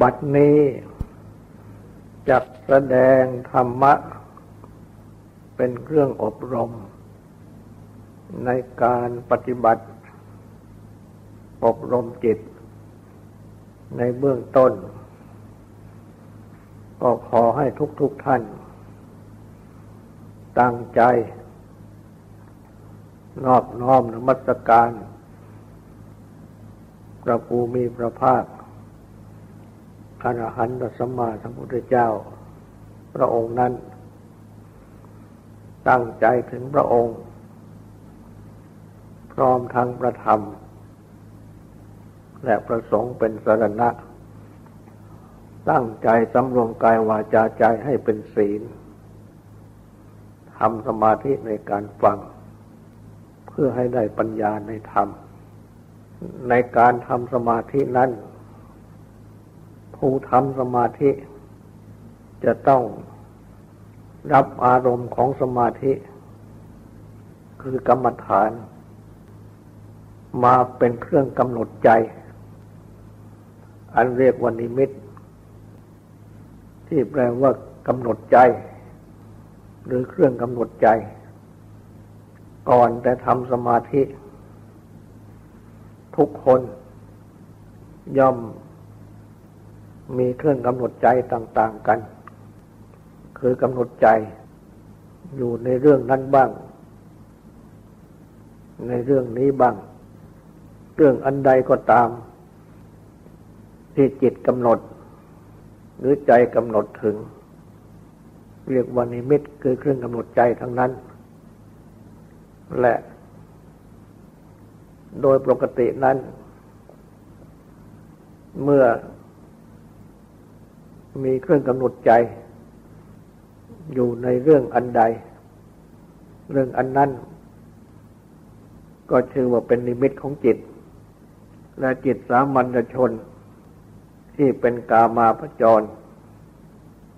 บัดนี้จักแสดงธรรมะ เป็นเครื่องอบรม ในการปฏิบัติ อบรมจิต ในเบื้องต้น ก็ขอให้ทุกๆทท่าน ตั้งใจ นอบน้อมนมัสการ พระภูมิพระภาค อรหันตสัมมาสัมพุทธเจ้า พระองค์นั้น ตั้งใจถึงพระองค์ พร้อมทั้งประธรรม และประสงค์เป็นสรณะ ตั้งใจสำรวมกายวาจาใจให้เป็นศีลทำสมาธิในการฟัง เพื่อให้ได้ปัญญาในธรรม ในการทำสมาธินั้น ผู้ทำสมาธิ จะต้องรับอารมณ์ของสมาธิ คือกรรมฐาน มาเป็นเครื่องกำหนดใจ อันเรียกว่านิมิต ที่แปลว่ากำหนดใจ หรือเครื่องกำหนดใจ ก่อนแต่ทำสมาธิ ทุกคนย่อม มีเครื่องกำหนดใจต่าง ๆกัน คือกำหนดใจอยู่ในเรื่องนั้นบ้าง ในเรื่องนี้บ้าง เรื่องอันใดก็ตาม ที่จิตกำหนด หรือใจกำหนดถึง เรียกว่านิมิตคือเครื่องกำหนดใจทั้งนั้น และโดยปกตินั้น เมื่อ มีเครื่องกำหนดใจ อยู่ในเรื่องอันใด เรื่องอันนั้น ก็ชื่อว่าเป็นนิมิตของจิต และจิตสามัญชน ที่เป็นกามาพจร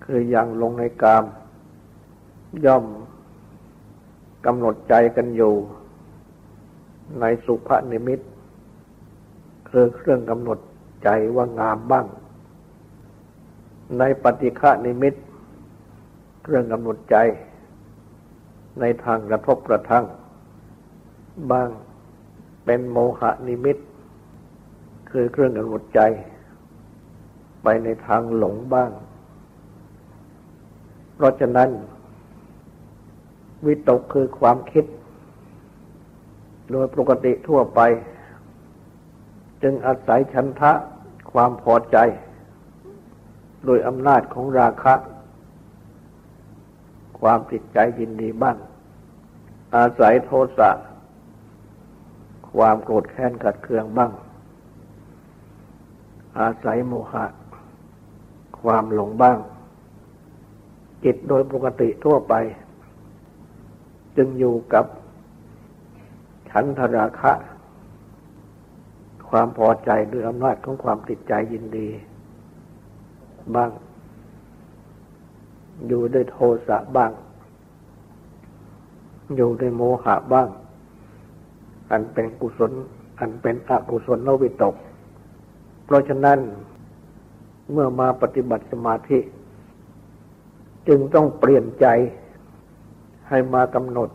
คือยังลงในกาม ย่อมกำหนดใจกันอยู่ ในสุภนิมิตคือเครื่องกำหนดใจว่างามบ้าง ในปฏิฆานิมิต เครื่องกำหนดใจ ในทางกระทบกระทั่งบ้างเป็นโมหะนิมิต คือเครื่องกำหนดใจ ไปในทางหลงบ้าง เพราะฉะนั้น วิตกคือความคิด โดยปกติทั่วไป จึงอาศัยชันทะความพอใจ โดยอำนาจของราคะ ความติดใจยินดีบ้าง อาศัยโทสะความโกรธแค้นขัดเคืองบ้าง อาศัยโมหะ ความหลงบ้าง จิตโดยปกติทั่วไป จึงอยู่กับฉันทราคะ ความพอใจด้วยอำนาจของความติดใจยินดี บ้าง อยู่ด้วยโทสะบ้าง อยู่ด้วยโมหะบ้าง อันเป็นกุศล อันเป็นอกุศลนวิตก เพราะฉะนั้นเมื่อมาปฏิบัติสมาธิ จึงต้องเปลี่ยนใจให้มากำหนด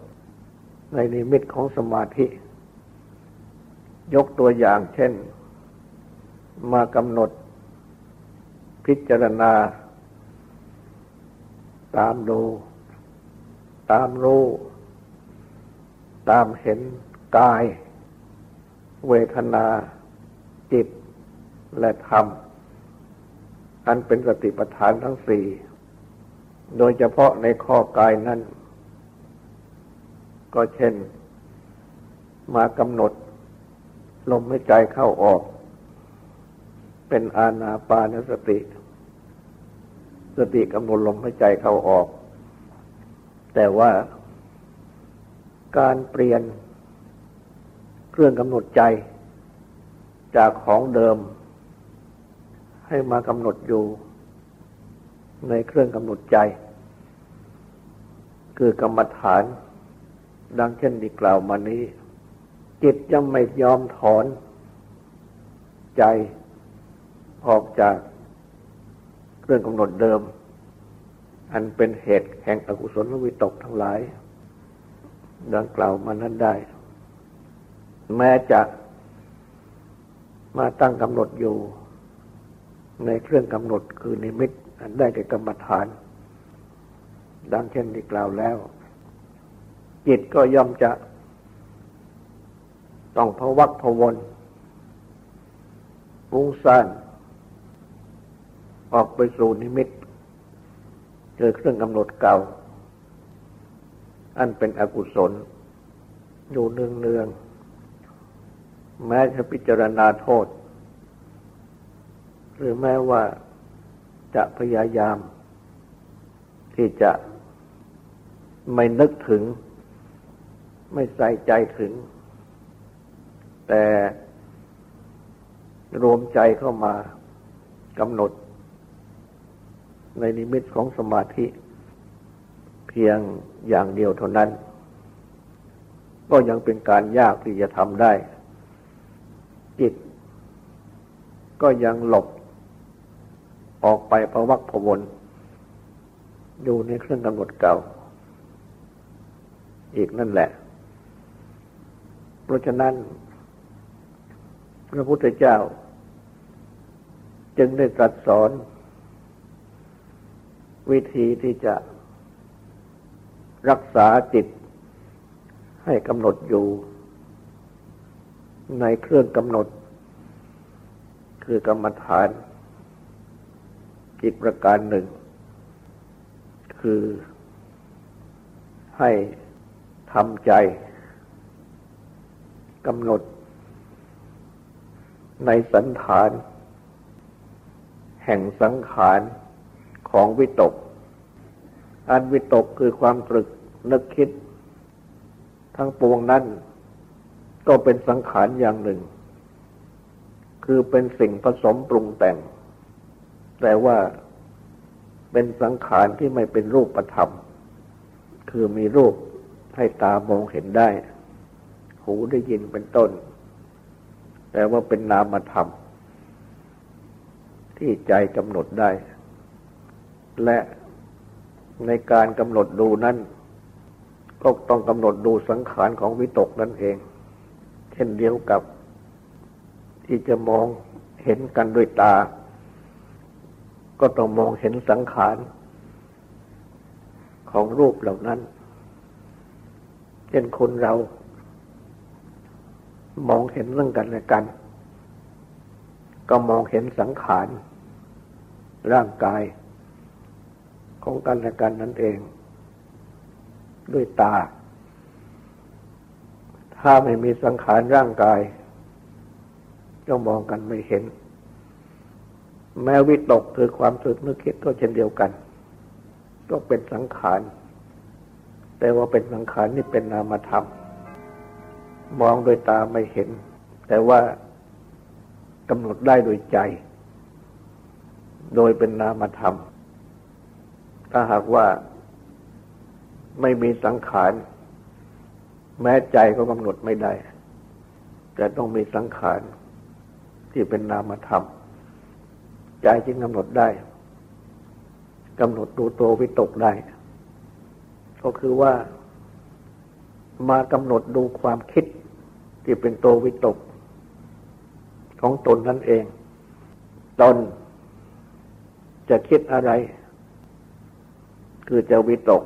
ในนิมิตของสมาธิ ยกตัวอย่างเช่น มากำหนด พิจารณา ตามดู ตามรู้ ตามเห็นกาย เวทนา จิต และธรรม อันเป็นสติปัฏฐานทั้งสี่ โดยเฉพาะในข้อกายนั้น ก็เช่น มากำหนด ลมหายใจเข้าออก เป็นอาณาปานสติ สติกำหนดลมหายใจเข้าออก แต่ว่าการเปลี่ยนเครื่องกำหนดใจ จากของเดิม ให้มากำหนดอยู่ในเครื่องกำหนดใจ คือกรรมฐาน ดังเช่นที่กล่าวมานี้ จิตจะไม่ยอมถอนใจออกจาก รื่องกำหนดเดิม อันเป็นเหตุแห่งอกุศลวิตกทั้งหลาย ดังกล่าวมานั้นได้ แม้จะมาตั้งกำหนดอยู่ ในเครื่องกำหนดคือนิมิต อันได้แก่กรรมฐาน ดังเช่นที่กล่าวแล้ว จิตก็ย่อมจะต้องพวักพวนฟุ้งซ่าน ออกไปสู่นิมิตเจอเครื่องกำหนดเก่า อันเป็นอกุศล อยู่เนืองเนือง แม้จะพิจารณาโทษ หรือแม้ว่าจะพยายาม ที่จะไม่นึกถึง ไม่ใส่ใจถึง แต่รวมใจเข้ามากำหนด ในนิมิตของสมาธิ เพียงอย่างเดียวเท่านั้น ก็ยังเป็นการยากที่จะทำได้ จิต ก็ยังหลบ ออกไปประวักพวนอยู่ในเครื่องกำหนดเก่า อีกนั่นแหละ เพราะฉะนั้น พระพุทธเจ้า จึงได้ตรัสสอน วิธีที่จะรักษาจิตให้กำหนดอยู่ ในเครื่องกำหนด คือกรรมฐานอีกประการหนึ่ง คือให้ทำใจกำหนด ในสันฐาน แห่งสังขาร ของวิตก อันวิตกคือความตรึกนึกคิด ทั้งปวงนั้น ก็เป็นสังขารอย่างหนึ่ง คือเป็นสิ่งผสมปรุงแต่ง แต่ว่าเป็นสังขารที่ไม่เป็นรูปธรรม คือมีรูปให้ตามองเห็นได้ หูได้ยินเป็นต้น แต่ว่าเป็นนามธรรม ที่ใจกำหนดได้ และในการกำหนดดูนั้น ก็ต้องกำหนดดูสังขารของวิตกนั่นเอง เช่นเดียวกับ ที่จะมองเห็นกันด้วยตา ก็ต้องมองเห็นสังขารของรูปเหล่านั้น เช่นคนเรา มองเห็นเรื่องกันและกัน ก็มองเห็นสังขาร ร่างกาย ของกันและกันนั่นเอง ด้วยตา ถ้าไม่มีสังขารร่างกายก็มองกันไม่เห็น แม้วิตกคือความสึกนึกคิดก็เช่นเดียวกัน ก็เป็นสังขาร แต่ว่าเป็นสังขารนี่เป็นนามธรรม มองโดยตาไม่เห็น แต่ว่ากำหนดได้โดยใจ โดยเป็นนามธรรม ถ้าหากว่าไม่มีสังขาร แม้ใจก็กำหนดไม่ได้ แต่ต้องมีสังขารที่เป็นนามธรรม ใจจึงกำหนดได้กำหนดดูตัววิตกได้ ก็คือว่ามากำหนดดูความคิดที่เป็นตัววิตก ของตนนั่นเอง ตนจะคิดอะไร คือจะวิตก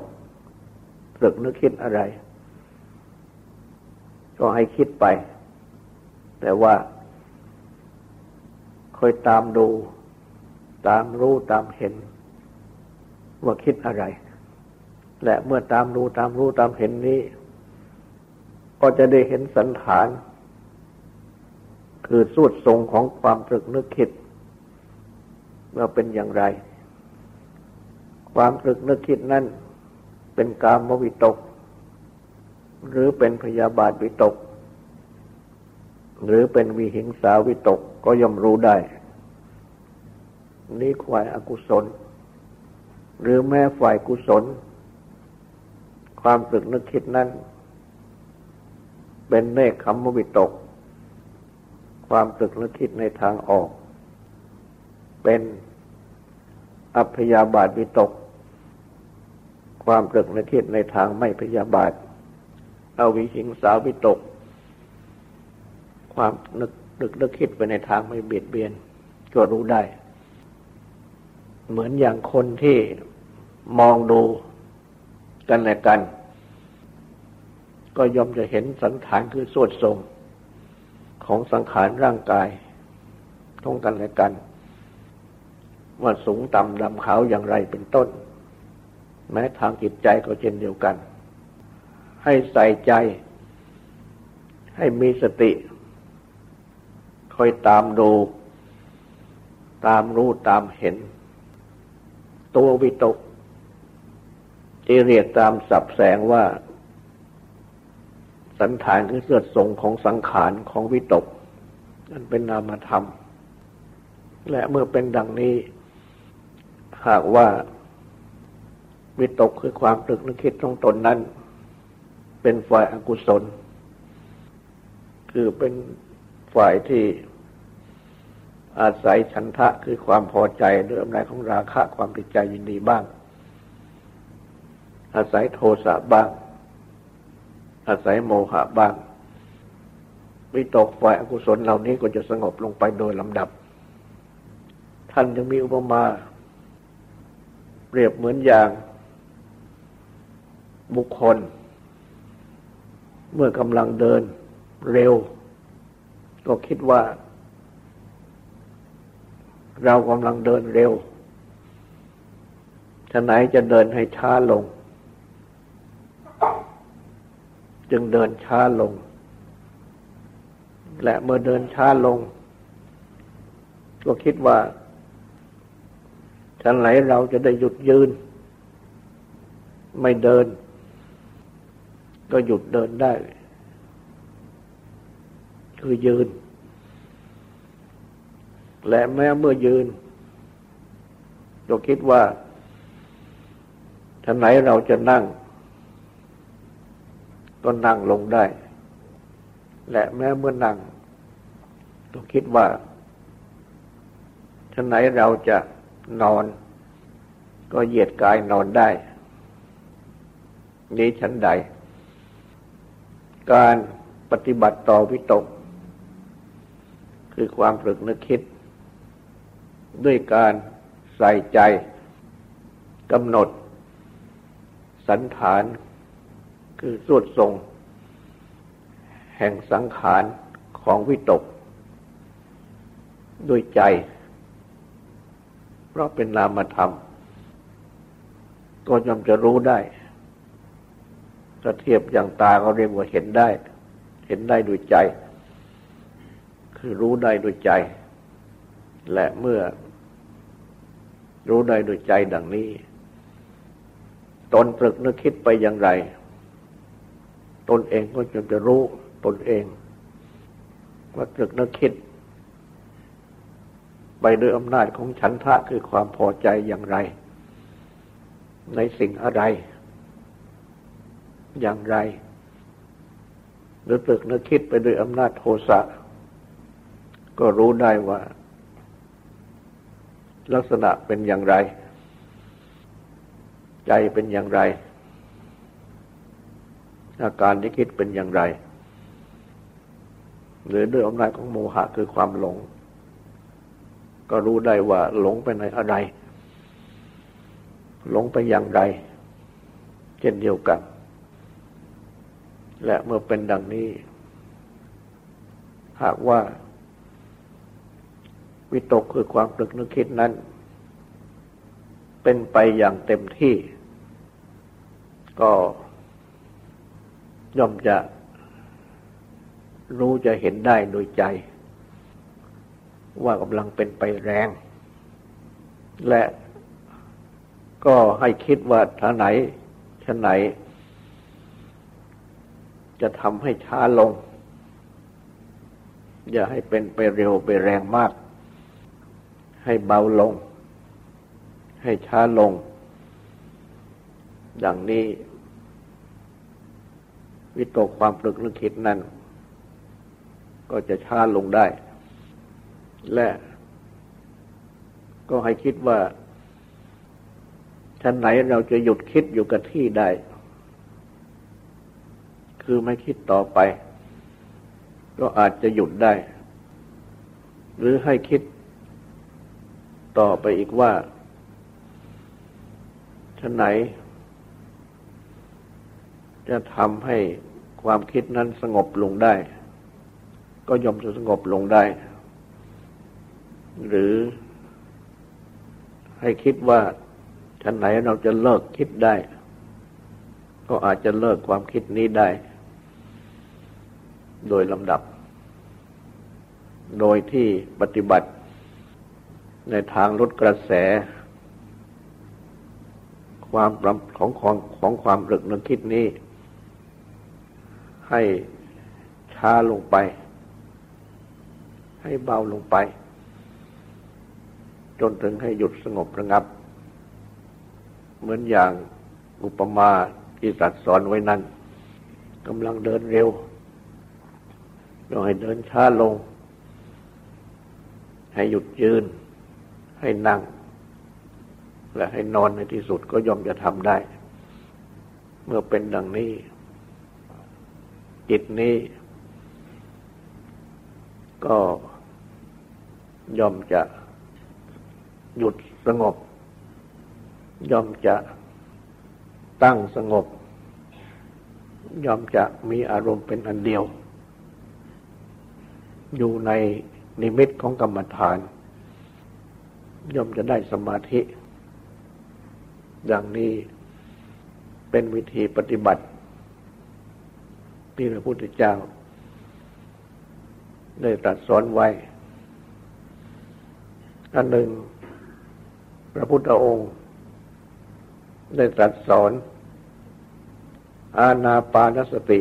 สึกนึกคิดอะไร ก็ให้คิดไป แต่ว่าคอยตามดู ตามรู้ตามเห็น ว่าคิดอะไร และเมื่อตามรู้ตามรู้ตามเห็นนี้ ก็จะได้เห็นสันฐาน คือสุดทรงของความตรึกนึกคิดว่าเป็นอย่างไร ความตรึกนึกคิดนั้นเป็นกามวิตก หรือเป็นพยาบาทวิตก หรือเป็นวิหิงสาวิตกก็ย่อมรู้ได้ นี่ควายอกุศล หรือแม้ฝ่ายกุศล ความตรึกนึกคิดนั้น เป็นเนคขมวิตก ความตรึกนึกคิดในทางออก เป็นออัพยาบาทวิตก ความตรึกในคิดในทางไม่พยาบาท เอาวิหิงสาวิตก ความนึกนึกนึกคิดไปในทางไม่เบียดเบียน ก็รู้ได้ เหมือนอย่างคนที่มองดูกันและกัน ก็ย่อมจะเห็นสังขารคือสวดทรงของสังขารร่างกายท่องกันและกัน ว่าสูงต่ำดำขาวอย่างไรเป็นต้น แม้ทางจิตใจก็เช่นเดียวกัน ให้ใส่ใจ ให้มีสติ คอยตามดู ตามรู้ตามเห็น ตัววิตกที่เรียกตามสับแสงว่า สันฐานคือเสื่อทรงของสังขารของวิตก นั่นเป็นนามธรรม และเมื่อเป็นดังนี้ หากว่า วิตกคือความตรึกนึกคิดตรงตนนั้น เป็นฝ่ายอากุศล คือเป็นฝ่ายที่อาศัยฉันทะคือความพอใจด้วยอำนาจของราคะความติดใจยินดีบ้าง อาศัยโทสะบ้าง อาศัยโมหะบ้าง วิตกฝ่ายอกุศลเหล่านี้ก็จะสงบลงไปโดยลำดับ ท่านยังมีอุปมาเปรียบเหมือนอย่าง บุคคล เมื่อกำลังเดินเร็ว ก็คิดว่า เรากำลังเดินเร็วฉะไหนจะเดินให้ช้าลง จึงเดินช้าลง และเมื่อเดินช้าลง ก็คิดว่าฉันไหนเราจะได้หยุดยืน ไม่เดิน ก็หยุดเดินได้ คือยืน และแม้เมื่อยืนก็คิดว่าฉันไหนเราจะนั่ง ก็นั่งลงได้ และแม้เมื่อนั่งก็คิดว่าท่านไหนเราจะนอน ก็เหยียดกายนอนได้ นี้ชั้นใด การปฏิบัติต่อวิตก คือความฝึกนึกคิด ด้วยการใส่ใจกำหนด สันฐาน คือสวดทรง แห่งสังขารของวิตก ด้วยใจ เพราะเป็นนามธรรม ก็ย่อมจะรู้ได้ ถ้าเทียบอย่างตาเขาเรียกว่าเห็นได้ เห็นได้ด้วยใจ คือรู้ได้ด้วยใจ และเมื่อ รู้ได้ด้วยใจดังนี้ ตนตรึกนึกคิดไปอย่างไร ตนเองก็จะจะรู้ตนเอง ว่าตรึกนึกคิด ไปด้วยอำนาจของฉันทะคือความพอใจอย่างไร ในสิ่งอะไร อย่างไร หรือตรึกนึกคิดไปด้วยอำนาจโทสะ ก็รู้ได้ว่า ลักษณะเป็นอย่างไร ใจเป็นอย่างไร อาการที่คิดเป็นอย่างไร หรือด้วยอำนาจของโมหะคือความหลง ก็รู้ได้ว่า หลงไปในอะไรหลงไปอย่างไร เช่นเดียวกัน และเมื่อเป็นดังนี้ หากว่า วิตกคือความตรึกนึกคิดนั้น เป็นไปอย่างเต็มที่ ก็ย่อมจะรู้จะเห็นได้โดยใจ ว่ากำลังเป็นไปแรง และก็ให้คิดว่าท่าไหนท่าไหน จะทำให้ช้าลง อย่าให้เป็นไปเร็วไปแรงมาก ให้เบาลง ให้ช้าลง ดังนี้ วิตกความปลึกนึกคิดนั้น ก็จะช้าลงได้ และก็ให้คิดว่าชั้นไหนเราจะหยุดคิดอยู่กับที่ได้ คือไม่คิดต่อไป ก็อาจจะหยุดได้ หรือให้คิดต่อไปอีกว่าชั้นไหน จะทำให้ความคิดนั้นสงบลงได้ ก็ยอมจะสงบลงได้ หรือให้คิดว่าชั้นไหนเราจะเลิกคิดได้ ก็อาจจะเลิกความคิดนี้ได้ โดยลำดับ โดยที่ปฏิบัติในทางลดกระแส ความของของของความรึกนึกคิดนี้ ให้ช้าลงไป ให้เบาลงไป จนถึงให้หยุดสงบระงับ เหมือนอย่างอุปมาที่สัตว์สอนไว้นั้นกำลังเดินเร็ว เราให้เดินช้าลง ให้หยุดยืน ให้นั่ง และให้นอนในที่สุดก็ย่อมจะทำได้ เมื่อเป็นดังนี้ จิตนี้ ก็ย่อมจะหยุดสงบ ย่อมจะตั้งสงบ ย่อมจะมีอารมณ์เป็นอันเดียว อยู่ในนิมิตของกรรมฐาน ย่อมจะได้สมาธิดังนี้เป็นวิธีปฏิบัติ ที่พระพุทธเจ้า ได้ตรัสสอนไว้ อันหนึ่ง พระพุทธองค์ ได้ตรัสสอน อาณาปานสติ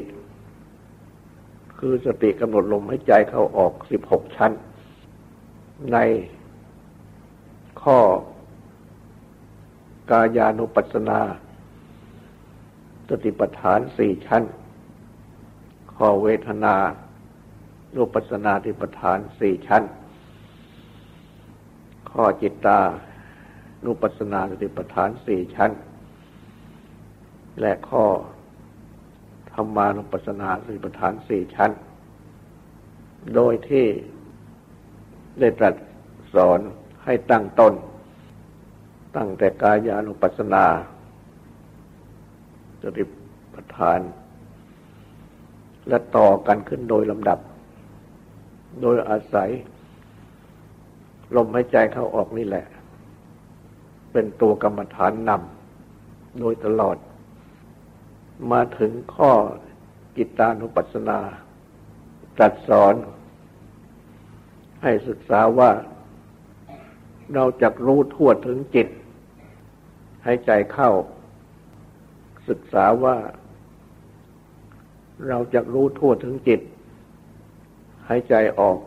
คือสติกำหนดลมให้ใจเข้าออกสิบหกชั้น ในข้อกายานุปัสสนา สติปัฏฐานสี่ชั้น ข้อเวทนานุปัสสนาติปัฏฐานสี่ชั้น ข้อจิตตานุปัสสนาสติปัฏฐานสี่ชั้น และข้อ ธรรมานุปัสสนาสติปัฏฐานสี่ชั้น โดยที่ได้ตรัสสอนให้ตั้งต้น ตั้งแต่กายานุปัสสนาสติปัฏฐาน และต่อกันขึ้นโดยลำดับ โดยอาศัย ลมหายใจเข้าออกนี่แหละ เป็นตัวกรรมฐานนำโดยตลอด มาถึงข้อกิตานุปัสสนาตรัสสอนให้ศึกษาว่าเราจะรู้ทั่วถึงจิต ให้ใจเข้า ศึกษาว่า เราจะรู้ทั่วถึงจิต ให้ใจออก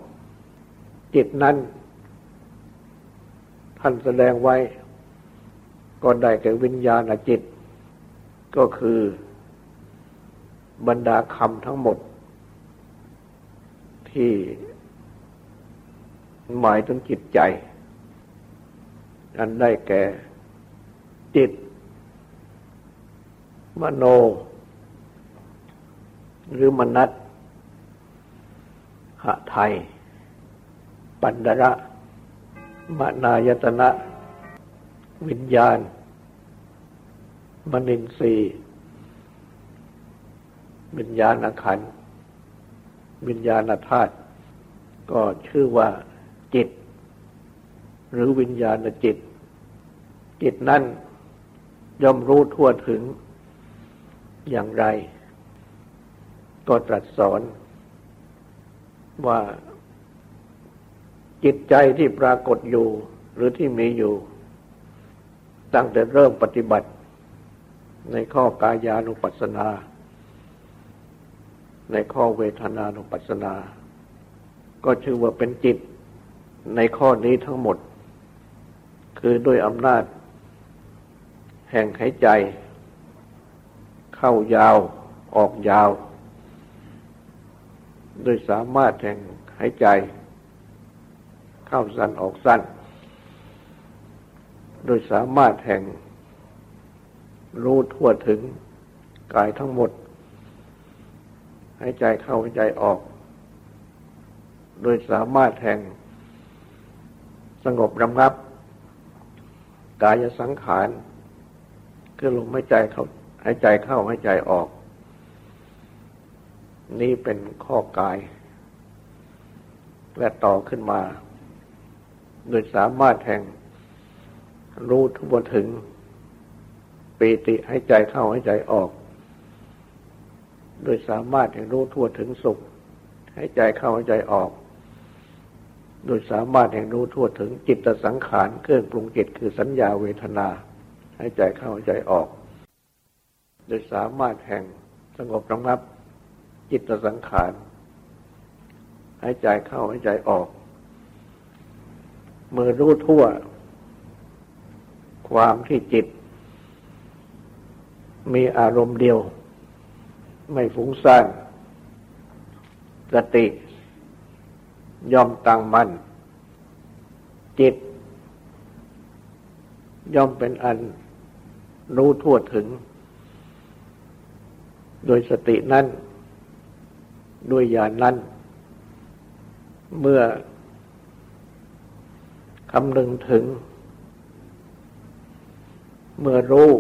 จิตนั้น ท่านแสดงไว้ ก็ได้แก่วิญญาณจิต ก็คือ บรรดาคำทั้งหมด ที่หมายถึงจิตใจ อันได้แก่จิต มโน หรือมนัตหะไทย ปันดระมนายตนะ วิญญาณ มนินทรี วิญญาณขันวิญญาณธาตุก็ชื่อว่าจิต หรือวิญญาณจิต จิตนั้นย่อมรู้ทั่วถึงอย่างไร ก็ตรัสสอนว่าจิตใจที่ปรากฏอยู่หรือที่มีอยู่ ตั้งแต่เริ่มปฏิบัติในข้อกายานุปัสสนา ในข้อเวทนานุปัสสนา ก็ชื่อว่าเป็นจิตในข้อนี้ทั้งหมด คือด้วยอำนาจ แห่งหายใจ เข้ายาวออกยาว โดยสามารถแห่งหายใจ เข้าสั้นออกสั้น โดยสามารถแห่งรู้ทั่วถึงกายทั้งหมด ให้ใจเข้าให้ใจออก โดยสามารถแห่งสงบระงับ กายสังขารคือลมหายใจเข้าหายใจเข้าหายใจออก นี่เป็นข้อกาย และต่อขึ้นมา โดยสามารถแห่งรู้ทั่วถึงปีติให้ใจเข้าให้ใจออก โดยสามารถแห่งรู้ทั่วถึงสุขให้ใจเข้าให้ใจออก โดยสามารถแห่งรู้ทั่วถึงจิตสังขารเครื่องปรุงจิตคือสัญญาเวทนาให้ใจเข้าให้ใจออก โดยสามารถแห่งสงบระงับ จิตสังขารให้ใจเข้าให้ใจออก เมื่อรู้ทั่ว ความที่จิต มีอารมณ์เดียว ไม่ฟุ้งซ่านสติย่อมตั้งมัน่นจิต ย่อมเป็นอันรู้ทั่วถึง โดยสตินั้น ด้วยญาณนนั้น เมื่อคำนึงถึง เมื่อรู้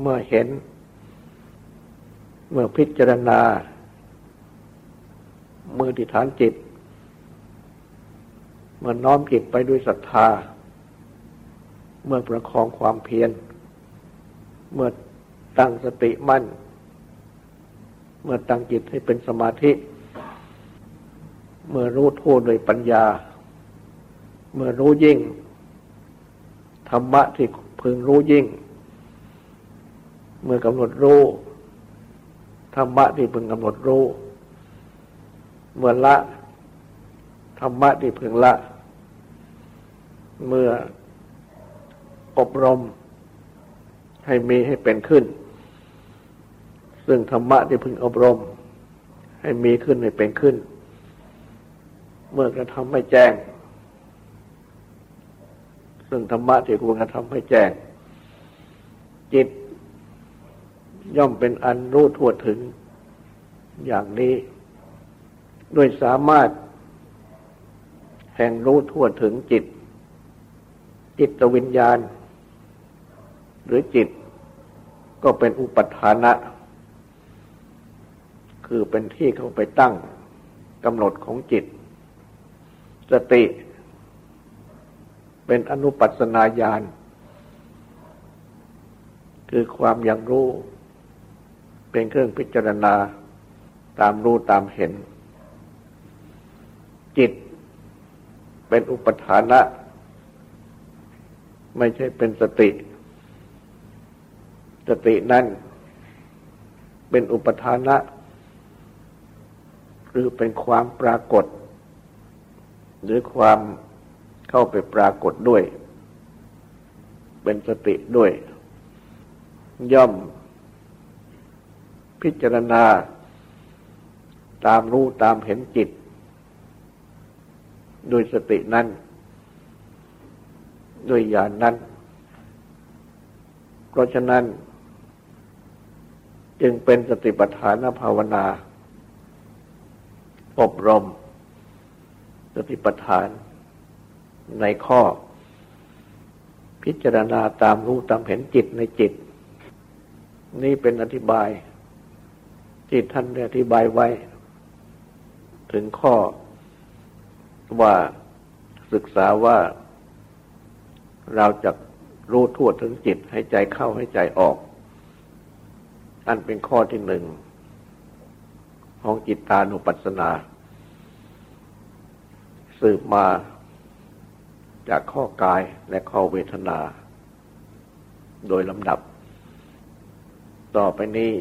เมื่อเห็น เมื่อพิจารณา เมื่อติฐานจิต เมื่อน้อมจิตไปด้วยศรัทธา เมื่อประคองความเพียร เมื่อตั้งสติมั่น เมื่อตั้งจิตให้เป็นสมาธิ เมื่อรู้ทั่วโดยปัญญา เมื่อรู้ยิ่ง ธรรมะที่พึงรู้ยิ่ง เมื่อกำหนดรู้ ธรรมะที่พึงกำหนดรู้ เมื่อละ ธรรมะที่พึงละ เมื่ออบรม ให้มีให้เป็นขึ้น ซึ่งธรรมะที่พึงอบรม ให้มีขึ้นให้เป็นขึ้น เมื่อกระทำให้แจ้ง ซึ่งธรรมะที่ควรกระทำให้แจ้ง จิต ย่อมเป็นอันรู้ทั่วถึงอย่างนี้ด้วยสามารถ แห่งรู้ทั่วถึงจิต จิตวิญญาณ หรือจิตก็เป็นอุปทานะ คือเป็นที่เข้าไปตั้งกำหนดของจิต สติ เป็นอนุปัสนาญาณ คือความยังรู้ เป็นเครื่องพิจารณาตามรู้ตามเห็น จิตเป็นอุปทานะ ไม่ใช่เป็นสติ สตินั้นเป็นอุปทานะหรือเป็นความปรากฏ หรือความเข้าไปปรากฏด้วย เป็นสติด้วย ย่อม พิจารณา ตามรู้ตามเห็นจิต โดยสตินั้นด้วยญาณนนั้น เพราะฉะนั้น จึงเป็นสติปัฏฐานภาวนา อบรม สติปัฏฐานในข้อ พิจารณาตามรู้ตามเห็นจิตในจิต นี่เป็นอธิบาย ที่ท่านได้อธิบายไว้ ถึงข้อว่าศึกษาว่าเราจะรู้ทั่วถึงจิตให้ใจเข้าให้ใจออก อันเป็นข้อที่หนึ่งของจิตตานุปัสสนา สืบมาจากข้อกายและข้อเวทนา โดยลำดับ ต่อไปนี้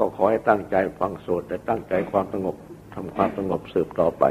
ก็ขอให้ตั้งใจฟังสวดและตั้งใจความสงบทำความสงบสืบต่อไป